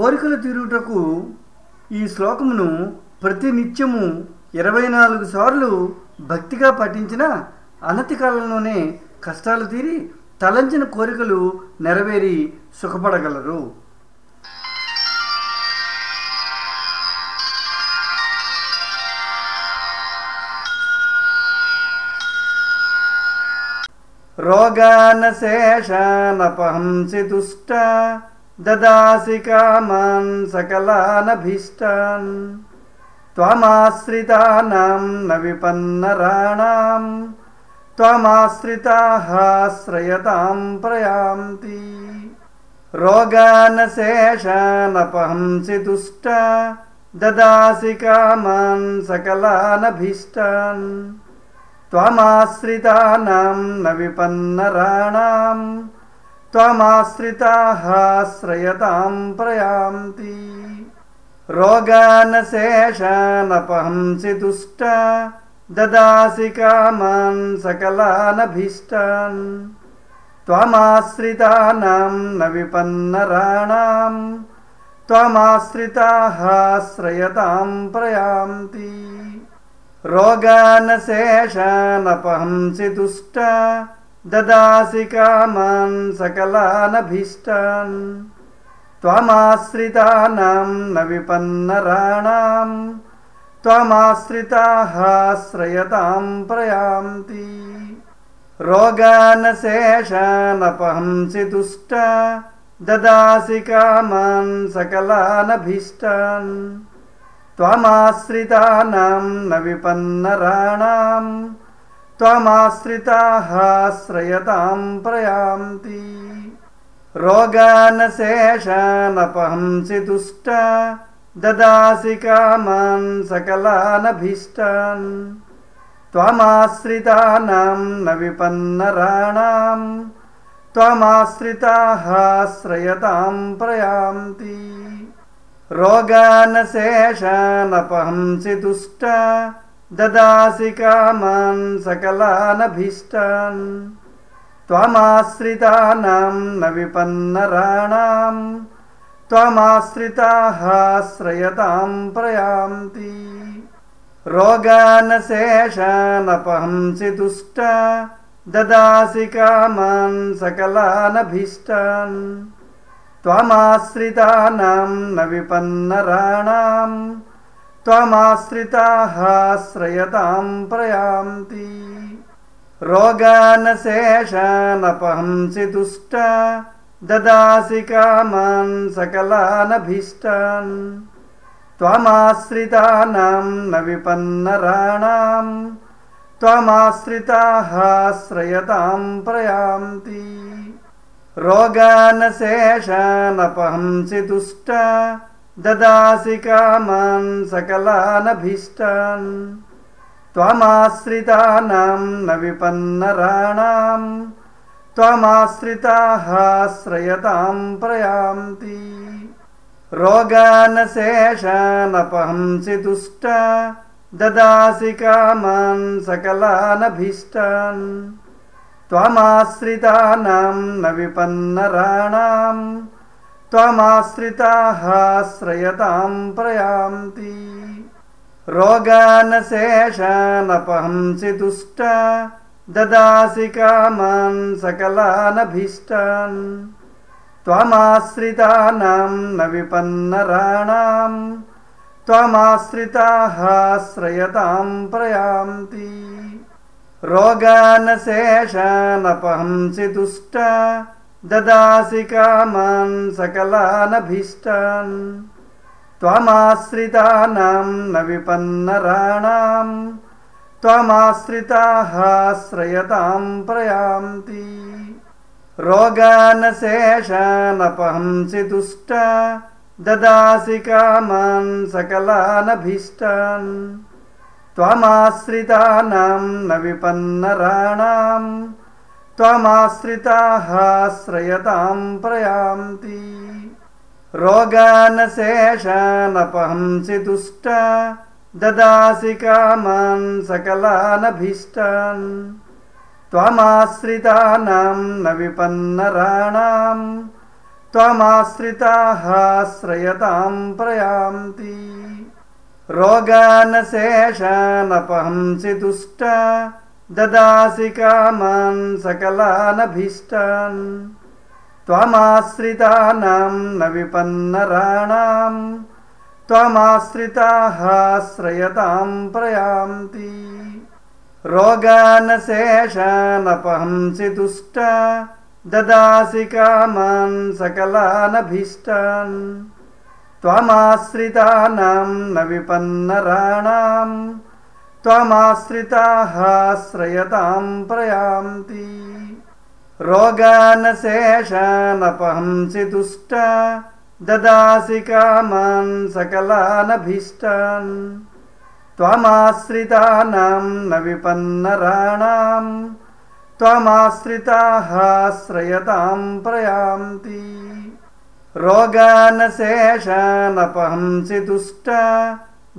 కోరికలు తీరుటకు ఈ శ్లోకమును ప్రతి నిత్యము ఇరవై నాలుగు సార్లు భక్తిగా పఠించిన అనతి కాలంలోనే కష్టాలు తీరి తలంచిన కోరికలు నెరవేరి సుఖపడగలరు. రోగానశేషానపహంసి దుష్ట ददासि कामान् सकलानभीष्टान् त्वमाश्रितानां न विपन्नराणां त्वमाश्रिताः श्रयतां प्रयान्ति। रोगानशेषानपहंसि न दुष्ट ददासि कामान् सकलानभीष्टान् त्वमाश्रितानां न विपन्नराणाम् त्वमाश्रिताः श्रयतां प्रयान्ति। रोगानशेषानपहंसि शेषा दुष्ट ददासि कामान् सकलानभीष्टान्। त्वमाश्रितानां न विपन्नराणां त्वमाश्रिताः श्रयतां प्रयान्ति। रोगानशेषानपहंसि शेषा दुष्ट ददासि कामान् सकलानभीष्टान्। त्वमाश्रितानां न विपन्नराणां त्वमाश्रिता हाश्रयतां प्रयान्ति। रोगानशेषानपहंसि शेषा ददासि कामान् सकलानभीष्टान्। त्वमाश्रितानां न विपन्नराणाम्। त्वमाश्रिताः श्रयतां प्रयान्ति। रोगानशेषानपहंसि शेषा दुष्ट ददासि कामान् सकलानभीष्टान्। त्वमाश्रितानां न विपन्नराणां त्वमाश्रिताः श्रयतां प्रयान्ति। रोगानशेषानपहंसि न दुष्ट ददासि कामान् सकलानभीष्टान्। त्वमाश्रितानां न विपन्नराणां। त्वमाश्रिताः श्रयतां प्रयान्ति। रोगानशेषानपहंसि शेषा ददासि कामान् सकलानभीष्टान्। त्वमाश्रितानां न विपन्नराणाम् त्वमाश्रिताः श्रयतां प्रयान्ति। रोगानशेषानपहंसि दुष्ट ददासि कामान् सकलानभीष्टान्। त्वमाश्रितानां न विपन्नराणां त्वमाश्रिताः श्रयतां प्रयान्ति। रोगानशेषानपहंसि दुष्ट ददासि कामान् सकलानभीष्टान्। त्वमाश्रितानां न विपन्नराणां त्वमाश्रिता हाश्रयतां प्रयान्ति। रोगानशेषानपहंसि न ददासि कामान् सकलानभीष्टान्। त्वमाश्रितानां न विपन्नराणाम्। त्वमाश्रिताः श्रयतां प्रयान्ति। रोगानशेषानपहंसि शेषा दुष्ट ददासि कामान् सकलानभीष्टान्। त्वमाश्रितानां न विपन्नराणां त्वमाश्रिताः श्रयतां प्रयान्ति। रोगानशेषानपहंसि दुष्ट ददासि कामान् सकलानभीष्टान्। त्वमाश्रितानां न विपन्नराणां त्वमाश्रिता श्रयतां प्रयान्ति। रोगानशेषानपहंसि न दुष्ट। ददासि कामान् सकलानभीष्टान्। त्वमाश्रितानां न विपन्नराणाम्। त्वमाश्रिताः श्रयतां प्रयान्ति। रोगानशेषानपहंसि दुष्ट ददासि कामान् सकलानभीष्टान्। त्वमाश्रितानां न विपन्नराणां त्वमाश्रिताः श्रयतां प्रयान्ति। रोगानशेषानपहंसि दुष्ट ददासि कामान् सकलानभीष्टान्। त्वमाश्रितानां न विपन्नराणां। त्वमाश्रिताः श्रयतां प्रयान्ति। रोगानशेषानपहंसि दुष्ट। ददासि कामान् सकलानभीष्टान्। त्वमाश्रितानां न विपन्नराणां त्वमाश्रिताः श्रयतां प्रयान्ति। रोगानशेषानपहंसि दुष्ट ददासि कामान् सकलानभीष्टान्। त्वमाश्रितानां न विपन्नराणां त्वमाश्रिताः श्रयतां प्रयान्ति। रोगानशेषानपहंसि दुष्ट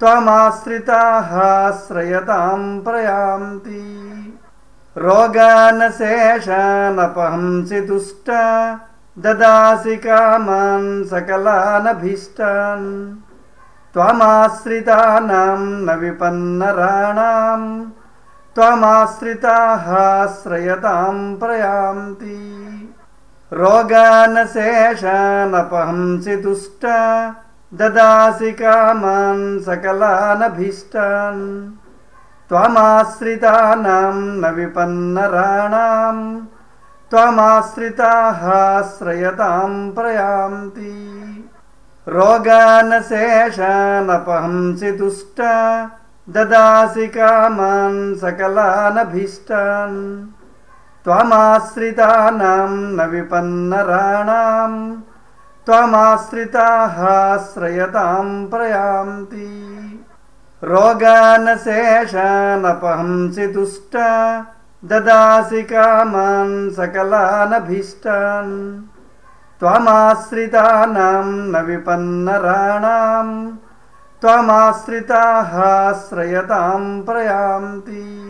त्वमाश्रिताः श्रयतां प्रयान्ति। रोगानशेषानपहंसि दुष्ट ददासि कामान् सकलानभीष्टान्। त्वमाश्रितानां न विपन्नराणां त्वमाश्रिताः श्रयतां प्रयान्ति। रोगानशेषानपहंसि दुष्ट ददासि कामान् सकलानभीष्टान् त्वमाश्रितानां न विपन्नराणां त्वमाश्रिताः श्रयतां प्रयान्ति। रोगानशेषानपहंसि दुष्ट ददासि कामान् सकलानभीष्टान् त्वमाश्रितानां न विपन्नराणां त्वमाश्रिताः श्रयतां प्रयान्ति। रोगानशेषानपहंसि दुष्ट ददासि कामान् सकलानभीष्टान्। त्वमाश्रितानां न विपन्नराणां त्वमाश्रिताः श्रयतां प्रयान्ति